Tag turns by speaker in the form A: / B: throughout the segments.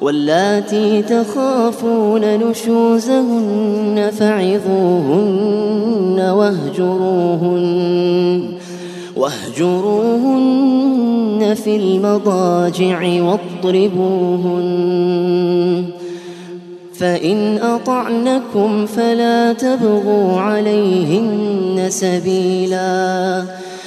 A: واللاتي تخافون نشوزهن فعظوهن واهجروهن واهجروهن في المضاجع واضربوهن فإن أطعنكم فلا تبغوا عليهن سبيلا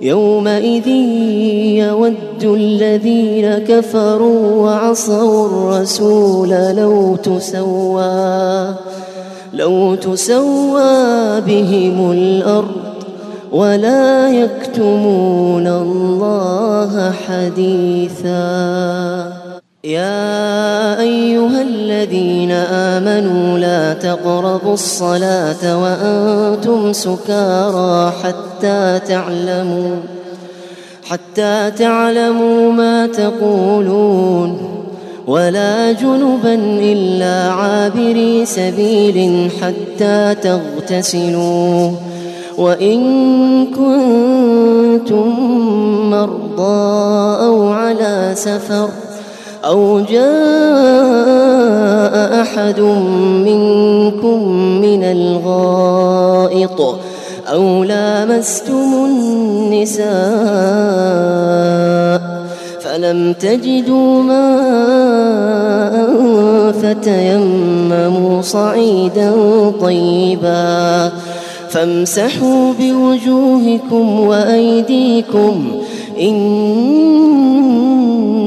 A: يومئذ يود الذين كفروا وعصوا الرسول لو تسوى لو تسوى بهم الأرض ولا يكتمون الله حديثا. يا أيها الذين آمنوا لا تقربوا الصلاة وأنتم سكارى حتى تعلموا حتى تعلموا ما تقولون. ولا جنبا إلا عابري سبيل حتى تغتسلوا. وإن كنتم مرضى أو على سفر أو جاء أحد منكم من الغائط أو لامستم النساء فلم تجدوا ماء فتيمموا صعيدا طيبا فامسحوا بوجوهكم وأيديكم إن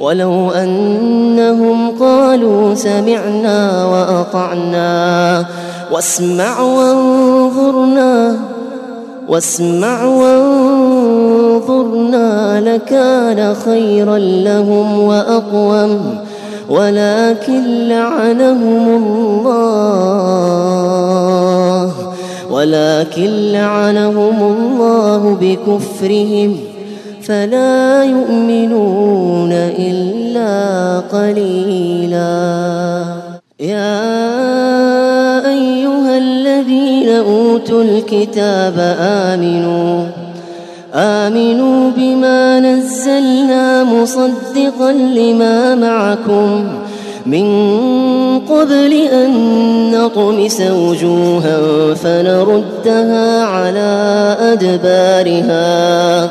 A: ولو أنهم قالوا سمعنا وأطعنا. واسمع وانظرنا واسمع وانظرنا لكان خيرا لهم وأقوم. ولكن لعنهم الله ولكن لعنهم الله بكفرهم. فلا يؤمنون إلا قليلا. يا أيها الذين أوتوا الكتاب آمنوا آمنوا بما نزلنا مصدقا لما معكم. من قبل أن نطمس وجوها فنردها على أدبارها.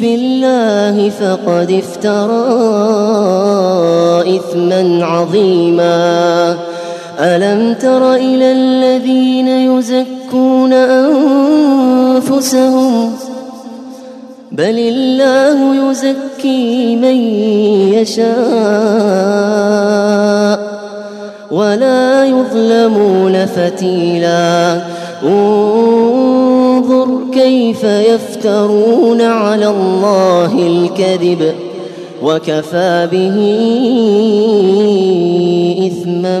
A: بالله فقد افترى إثما عظيما. ألم تر إلى الذين يزكون أنفسهم؟ بل الله يزكي من يشاء. ولا يظلمون فتيلا. انظر كيف يفترون على الله الكذب. وكفى به إثما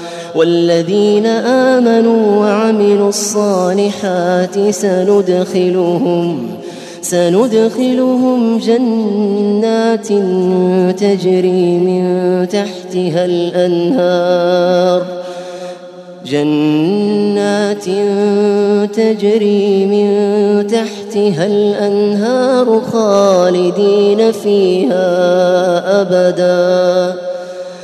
A: والذين آمنوا وعملوا الصالحات سندخلهم سندخلهم جنات تجري من تحتها الأنهار جنات تجري من تحتها الأنهار خالدين فيها أبدا.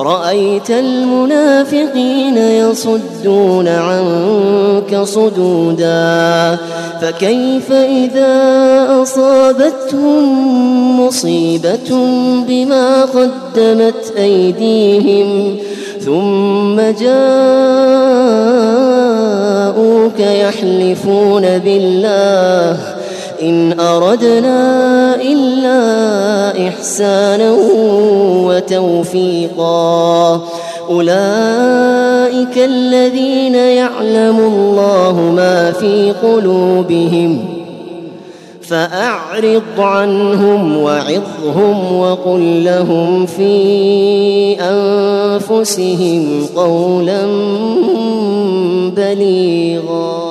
A: رأيت المنافقين يصدون عنك صدودا فكيف إذا أصابتهم مصيبة بما قدمت أيديهم؟ ثم جاءوك يحلفون بالله. إن أردنا إلا إحسانا وتوفيقا. أولئك الذين يعلم الله ما في قلوبهم فأعرض عنهم وعظهم وقل لهم في أنفسهم قولا بليغا.